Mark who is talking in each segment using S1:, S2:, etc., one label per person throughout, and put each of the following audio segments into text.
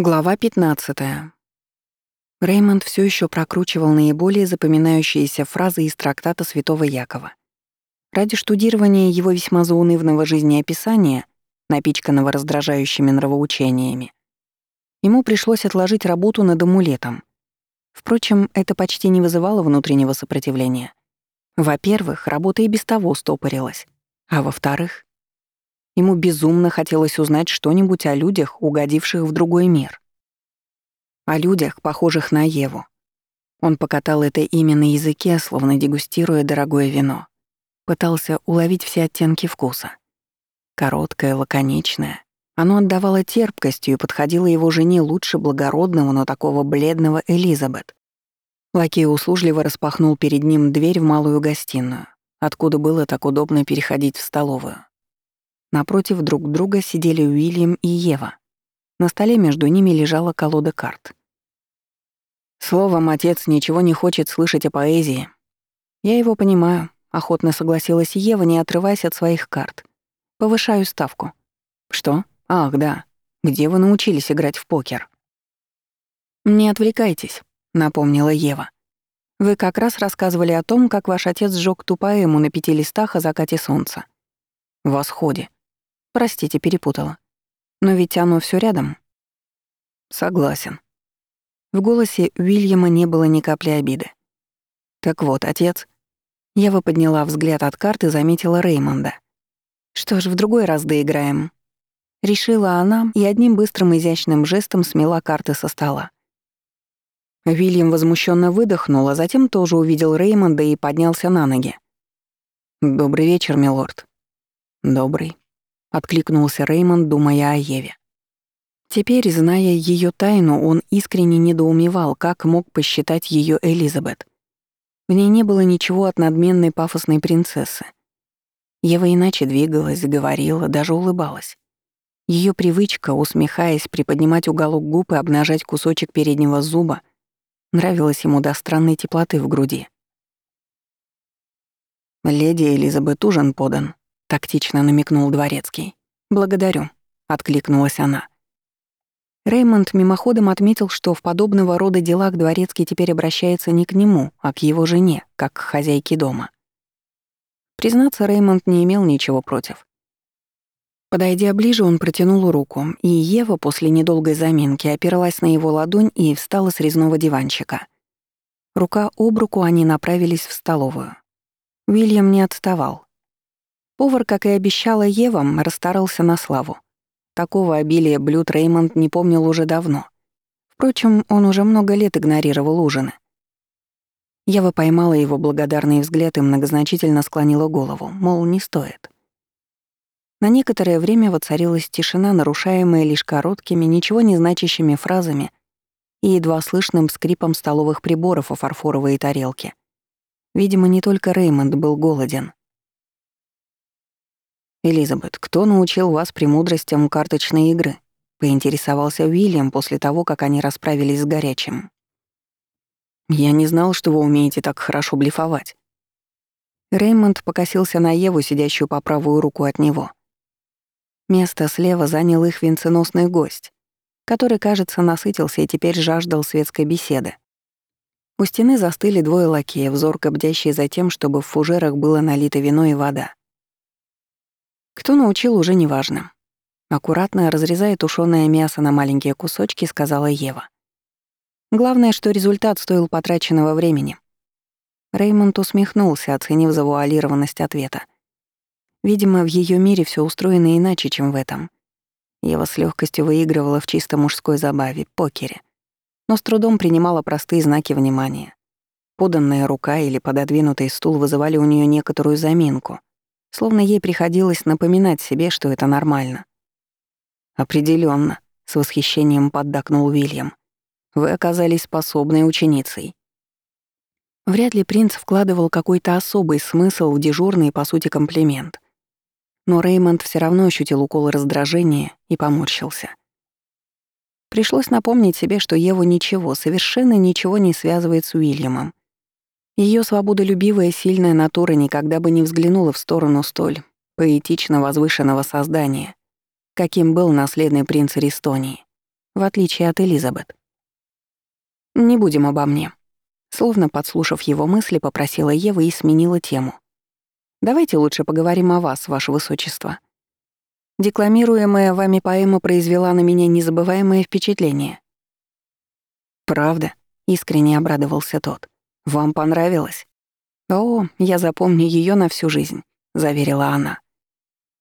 S1: Глава 15. Реймонд все еще прокручивал наиболее запоминающиеся фразы из трактата Святого Якова. Ради штудирования его весьма заунывного жизнеописания, напичканного раздражающими нравоучениями, ему пришлось отложить работу над амулетом. Впрочем, это почти не вызывало внутреннего сопротивления. Во-первых, работа и без того стопорилась. А во-вторых, Ему безумно хотелось узнать что-нибудь о людях, угодивших в другой мир. О людях, похожих на Еву. Он покатал это имя на языке, словно дегустируя дорогое вино. Пытался уловить все оттенки вкуса. Короткое, лаконичное. Оно отдавало терпкостью и подходило его жене лучше благородного, но такого бледного Элизабет. Лакей услужливо распахнул перед ним дверь в малую гостиную, откуда было так удобно переходить в столовую. Напротив друг друга сидели Уильям и Ева. На столе между ними лежала колода карт. Словом, отец ничего не хочет слышать о поэзии. Я его понимаю, охотно согласилась Ева, не отрываясь от своих карт. Повышаю ставку. Что? Ах, да. Где вы научились играть в покер? Не отвлекайтесь, напомнила Ева. Вы как раз рассказывали о том, как ваш отец сжег ту поэму на пяти листах о закате солнца. Восходе. Простите, перепутала. Но ведь оно все рядом. Согласен. В голосе Уильяма не было ни капли обиды. Так вот, отец. Ева подняла взгляд от карты и заметила Реймонда. Что ж, в другой раз доиграем. Решила она и одним быстрым изящным жестом смела карты со стола. Уильям возмущенно выдохнул, а затем тоже увидел Реймонда и поднялся на ноги. «Добрый вечер, милорд». «Добрый», — откликнулся Реймонд, думая о Еве. Теперь, зная ее тайну, он искренне недоумевал, как мог посчитать ее Элизабет. В ней не было ничего от надменной пафосной принцессы. Ева иначе двигалась, говорила, даже улыбалась. Ее привычка, усмехаясь, приподнимать уголок губ и обнажать кусочек переднего зуба, нравилась ему до странной теплоты в груди. «Леди Элизабет ужин подан», — тактично намекнул дворецкий. «Благодарю», — откликнулась она. Реймонд мимоходом отметил, что в подобного рода делах дворецкий теперь обращается не к нему, а к его жене, как к хозяйке дома. Признаться, Реймонд не имел ничего против. Подойдя ближе, он протянул руку, и Ева после недолгой заминки опиралась на его ладонь и встала с резного диванчика. Рука об руку они направились в столовую. Уильям не отставал. Повар, как и обещала Ева, расстарался на славу. Такого обилия блюд Реймонд не помнил уже давно. Впрочем, он уже много лет игнорировал ужины. Ева поймала его благодарный взгляд и многозначительно склонила голову, мол, не стоит. На некоторое время воцарилась тишина, нарушаемая лишь короткими, ничего не значащими фразами и едва слышным скрипом столовых приборов о фарфоровые тарелки. Видимо, не только Реймонд был голоден. «Элизабет, кто научил вас премудростям карточной игры?» — поинтересовался Уильям после того, как они расправились с горячим. «Я не знал, что вы умеете так хорошо блефовать». Реймонд покосился на Еву, сидящую по правую руку от него. Место слева занял их венценосный гость, который, кажется, насытился и теперь жаждал светской беседы. У стены застыли двое лакеев, зорко бдящие за тем, чтобы в фужерах было налито вино и вода. Кто научил, уже неважно. Аккуратно разрезая тушёное мясо на маленькие кусочки, сказала Ева. Главное, что результат стоил потраченного времени. Реймонд усмехнулся, оценив завуалированность ответа. Видимо, в её мире всё устроено иначе, чем в этом. Ева с лёгкостью выигрывала в чисто мужской забаве, покере, но с трудом принимала простые знаки внимания. Поданная рука или пододвинутый стул вызывали у неё некоторую заминку, Словно ей приходилось напоминать себе, что это нормально. Определенно, с восхищением поддакнул Уильям. «Вы оказались способной ученицей». Вряд ли принц вкладывал какой-то особый смысл в дежурный, по сути, комплимент. Но Реймонд все равно ощутил укол раздражения и поморщился. Пришлось напомнить себе, что Еву ничего, совершенно ничего не связывает с Уильямом. Ее свободолюбивая сильная натура никогда бы не взглянула в сторону столь поэтично возвышенного создания, каким был наследный принц Ристонии. в отличие от Элизабет. «Не будем обо мне», Словно подслушав его мысли, попросила Ева и сменила тему. «Давайте лучше поговорим о вас, ваше высочество. Декламируемая вами поэма произвела на меня незабываемое впечатление». «Правда?» — искренне обрадовался тот. «Вам понравилось?» «О, я запомню ее на всю жизнь», — заверила она.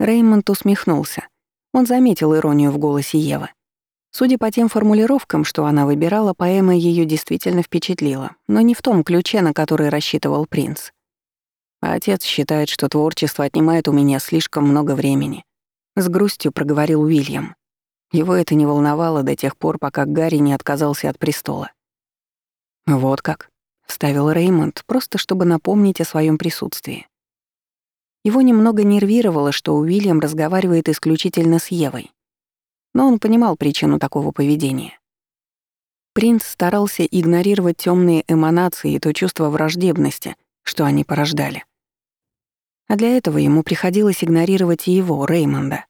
S1: Реймонд усмехнулся. Он заметил иронию в голосе Евы. Судя по тем формулировкам, что она выбирала, поэма ее действительно впечатлила, но не в том ключе, на который рассчитывал принц. Отец считает, что творчество отнимает у меня слишком много времени. С грустью проговорил Уильям. Его это не волновало до тех пор, пока Гарри не отказался от престола. «Вот как», — вставил Реймонд, просто чтобы напомнить о своем присутствии. Его немного нервировало, что Уильям разговаривает исключительно с Евой но он понимал причину такого поведения. Принц старался игнорировать темные эманации и то чувство враждебности, что они порождали. А для этого ему приходилось игнорировать и его, Реймонда.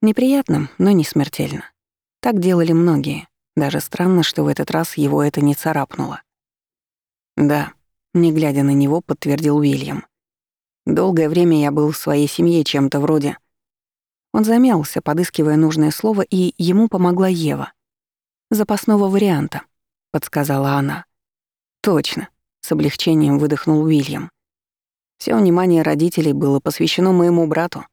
S1: Неприятно, но не смертельно. Так делали многие. Даже странно, что в этот раз его это не царапнуло. «Да», — не глядя на него, подтвердил Уильям. «Долгое время я был в своей семье чем-то вроде он замялся, подыскивая нужное слово, и ему помогла Ева. «Запасного варианта», — подсказала она. «Точно», — с облегчением выдохнул Уильям. Все внимание родителей было посвящено моему брату,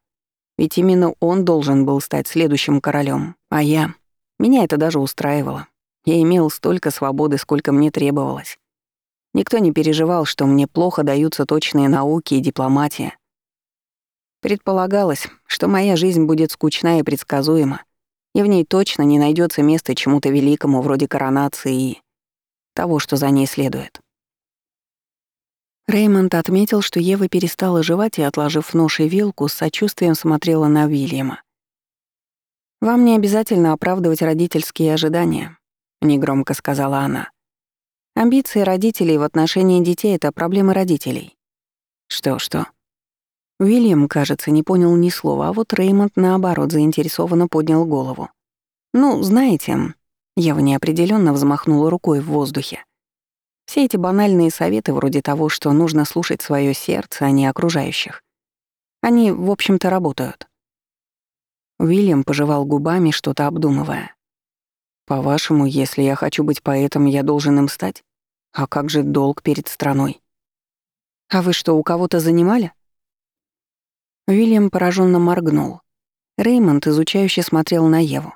S1: ведь именно он должен был стать следующим королем, а я... Меня это даже устраивало. Я имел столько свободы, сколько мне требовалось. Никто не переживал, что мне плохо даются точные науки и дипломатия. Предполагалось, что моя жизнь будет скучна и предсказуема, и в ней точно не найдется места чему-то великому вроде коронации и того, что за ней следует. Реймонд отметил, что Ева перестала жевать и, отложив нож и вилку, с сочувствием смотрела на Уильяма. «Вам не обязательно оправдывать родительские ожидания», — негромко сказала она. «Амбиции родителей в отношении детей — это проблемы родителей». «Что-что?» Уильям, кажется, не понял ни слова, а вот Реймонд, наоборот, заинтересованно поднял голову. «Ну, знаете...» Ева неопределенно взмахнула рукой в воздухе. Все эти банальные советы вроде того, что нужно слушать свое сердце, а не окружающих. Они, в общем-то, работают. Уильям пожевал губами, что-то обдумывая. «По-вашему, если я хочу быть поэтом, я должен им стать? А как же долг перед страной?» «А вы что, у кого-то занимали?» Уильям пораженно моргнул. Реймонд изучающе смотрел на Еву.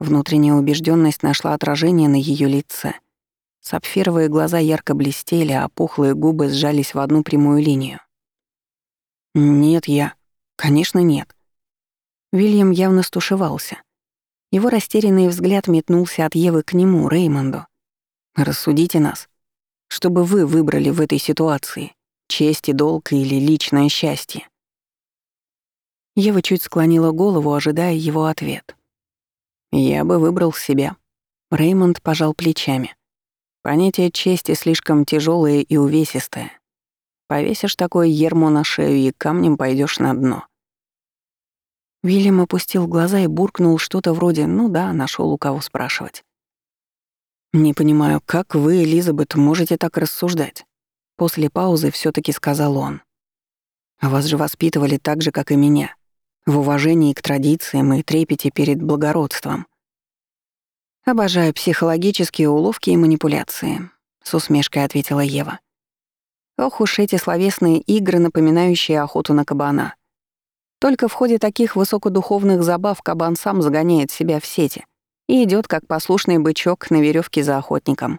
S1: Внутренняя убежденность нашла отражение на ее лице. Сапфировые глаза ярко блестели, а пухлые губы сжались в одну прямую линию. «Нет, я... Конечно, нет». Уильям явно стушевался. Его растерянный взгляд метнулся от Евы к нему, Реймонду. «Рассудите нас. Что бы вы выбрали в этой ситуации? Честь и долг или личное счастье?» Ева чуть склонила голову, ожидая его ответ. «Я бы выбрал себя». Реймонд пожал плечами. «Понятие чести слишком тяжелое и увесистое. Повесишь такое ермо на шею и камнем пойдешь на дно». Вильям опустил глаза и буркнул что-то вроде «ну да, нашел у кого спрашивать». «Не понимаю, как вы, Элизабет, можете так рассуждать?» После паузы все таки сказал он. «Вас же воспитывали так же, как и меня в уважении к традициям и трепете перед благородством. «Обожаю психологические уловки и манипуляции», — с усмешкой ответила Ева. «Ох уж эти словесные игры, напоминающие охоту на кабана. Только в ходе таких высокодуховных забав кабан сам загоняет себя в сети и идет как послушный бычок на веревке за охотником».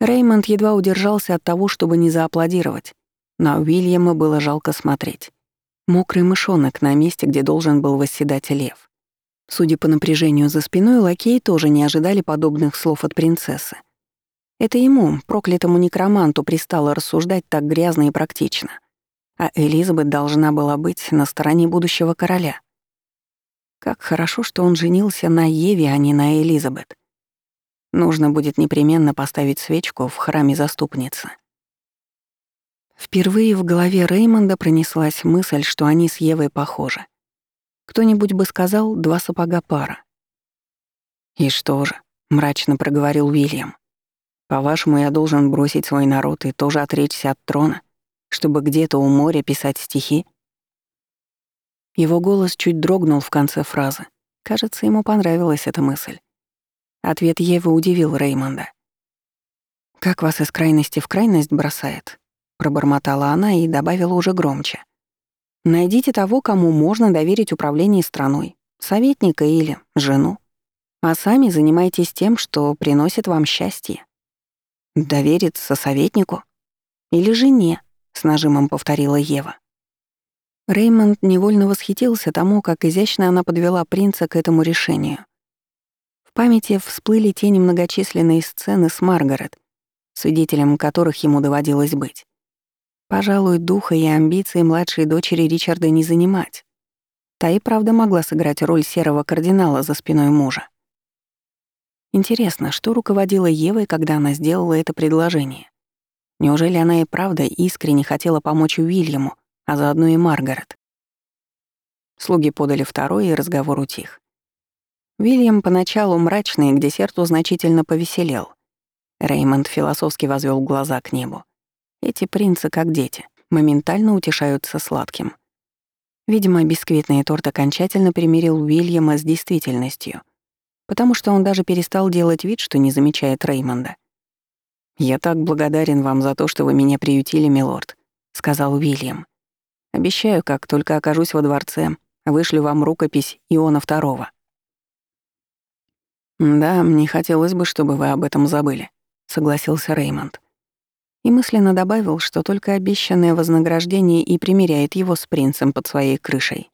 S1: Реймонд едва удержался от того, чтобы не зааплодировать, но Уильяма было жалко смотреть. Мокрый мышонок на месте, где должен был восседать лев. Судя по напряжению за спиной, лакеи тоже не ожидали подобных слов от принцессы. Это ему, проклятому некроманту, пристало рассуждать так грязно и практично. А Элизабет должна была быть на стороне будущего короля. Как хорошо, что он женился на Еве, а не на Элизабет. Нужно будет непременно поставить свечку в храме заступницы. Впервые в голове Реймонда пронеслась мысль, что они с Евой похожи. Кто-нибудь бы сказал «два сапога пара». «И что же?» — мрачно проговорил Уильям. «По-вашему, я должен бросить свой народ и тоже отречься от трона, чтобы где-то у моря писать стихи?» Его голос чуть дрогнул в конце фразы. Кажется, ему понравилась эта мысль. Ответ Евы удивил Реймонда. «Как вас из крайности в крайность бросает?» Пробормотала она и добавила уже громче. «Найдите того, кому можно доверить управление страной, советника или жену, а сами занимайтесь тем, что приносит вам счастье». «Довериться советнику? Или жене?» — с нажимом повторила Ева. Реймонд невольно восхитился тому, как изящно она подвела принца к этому решению. В памяти всплыли те немногочисленные сцены с Маргарет, свидетелем которых ему доводилось быть. Пожалуй, духа и амбиции младшей дочери Ричарда не занимать. Та и правда могла сыграть роль серого кардинала за спиной мужа. Интересно, что руководила Евой, когда она сделала это предложение? Неужели она и правда искренне хотела помочь Уильяму, а заодно и Маргарет? Слуги подали второй, и разговор утих. Уильям поначалу мрачный, к десерту значительно повеселел. Реймонд философски возвел глаза к небу. Эти принцы, как дети, моментально утешаются сладким. Видимо, бисквитный торт окончательно примирил Уильяма с действительностью, потому что он даже перестал делать вид, что не замечает Реймонда. «Я так благодарен вам за то, что вы меня приютили, милорд», — сказал Уильям. «Обещаю, как только окажусь во дворце, вышлю вам рукопись Иона II». «Да, мне хотелось бы, чтобы вы об этом забыли», согласился Реймонд. И мысленно добавил, что только обещанное вознаграждение и примиряет его с принцем под своей крышей.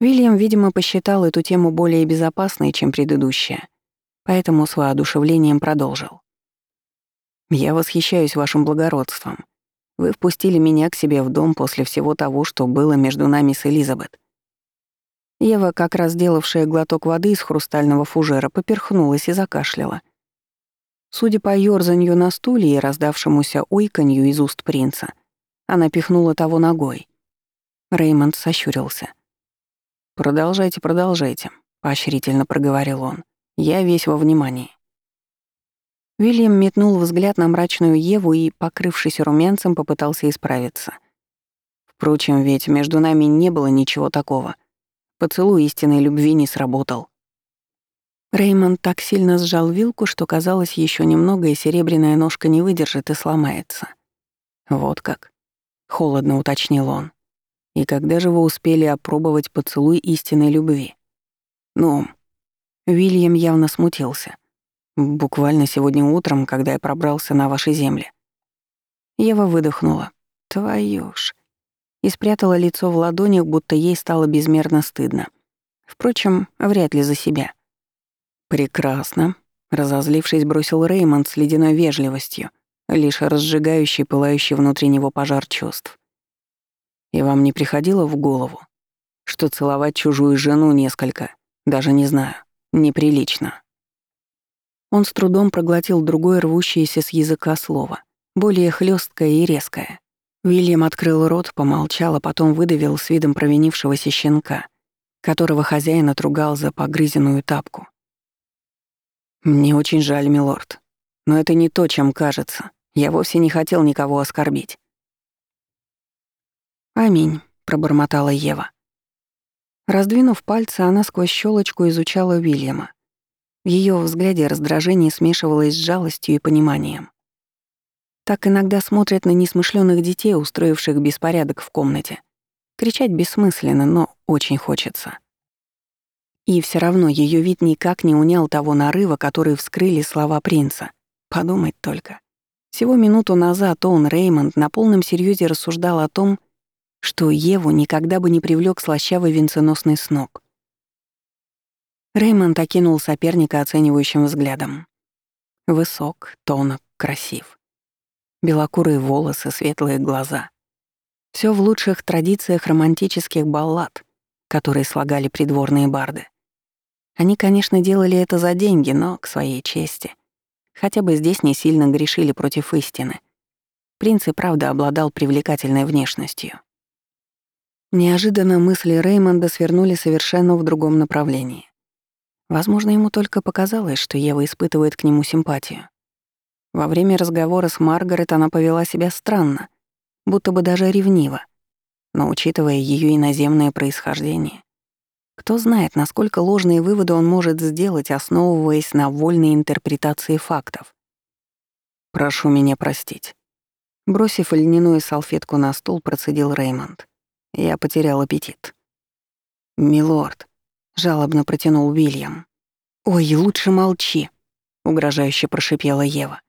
S1: Вильям, видимо, посчитал эту тему более безопасной, чем предыдущая, поэтому с воодушевлением продолжил. «Я восхищаюсь вашим благородством. Вы впустили меня к себе в дом после всего того, что было между нами с Элизабет. Ева, как раз делавшая глоток воды из хрустального фужера, поперхнулась и закашляла — Судя по ёрзанью на стуле и раздавшемуся ойканью из уст принца, она пихнула того ногой. Реймонд сощурился. «Продолжайте, продолжайте», — поощрительно проговорил он. «Я весь во внимании». Вильям метнул взгляд на мрачную Еву и, покрывшись румянцем, попытался исправиться. Впрочем, ведь между нами не было ничего такого. Поцелуй истинной любви не сработал. Реймонд так сильно сжал вилку, что казалось еще немного, и серебряная ножка не выдержит и сломается. «Вот как?» — холодно уточнил он. «И когда же вы успели опробовать поцелуй истинной любви?» «Ну...» Уильям явно смутился. «Буквально сегодня утром, когда я пробрался на ваши земли». Ева выдохнула. «Твою ж...» И спрятала лицо в ладонях, будто ей стало безмерно стыдно. Впрочем, вряд ли за себя. «Прекрасно», — разозлившись, бросил Реймонд с ледяной вежливостью, лишь разжигающий пылающий внутри него пожар чувств. «И вам не приходило в голову, что целовать чужую жену несколько, даже не знаю, неприлично?» Он с трудом проглотил другое рвущееся с языка слово, более хлесткое и резкое. Уильям открыл рот, помолчал, а потом выдавил с видом провинившегося щенка, которого хозяин отругал за погрызенную тапку. «Мне очень жаль, милорд. Но это не то, чем кажется. Я вовсе не хотел никого оскорбить». «Аминь», — пробормотала Ева. Раздвинув пальцы, она сквозь щелочку изучала Уильяма. В ее взгляде раздражение смешивалось с жалостью и пониманием. Так иногда смотрят на несмышленных детей, устроивших беспорядок в комнате. Кричать бессмысленно, но очень хочется. И все равно ее вид никак не унял того нарыва, который вскрыли слова принца. Подумать только. Всего минуту назад он, Реймонд, на полном серьезе рассуждал о том, что Еву никогда бы не привлек слащавый венценосный сног. Реймонд окинул соперника оценивающим взглядом. Высок, тонок, красив. Белокурые волосы, светлые глаза. Все в лучших традициях романтических баллад, которые слагали придворные барды. Они, конечно, делали это за деньги, но к своей чести. Хотя бы здесь не сильно грешили против истины. Принц и правда обладал привлекательной внешностью. Неожиданно мысли Реймонда свернули совершенно в другом направлении. Возможно, ему только показалось, что Ева испытывает к нему симпатию. Во время разговора с Маргарет она повела себя странно, будто бы даже ревниво. Но учитывая ее иноземное происхождение, кто знает, насколько ложные выводы он может сделать, основываясь на вольной интерпретации фактов. «Прошу меня простить». Бросив льняную салфетку на стол, процедил Реймонд. Я потерял аппетит. «Милорд», — жалобно протянул Уильям. «Ой, лучше молчи», — угрожающе прошипела Ева.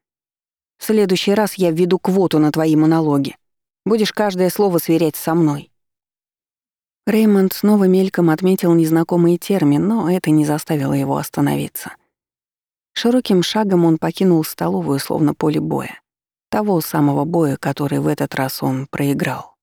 S1: «В следующий раз я введу квоту на твои монологи. Будешь каждое слово сверять со мной». Реймонд снова мельком отметил незнакомый термин, но это не заставило его остановиться. Широким шагом он покинул столовую, словно поле боя. Того самого боя, который в этот раз он проиграл.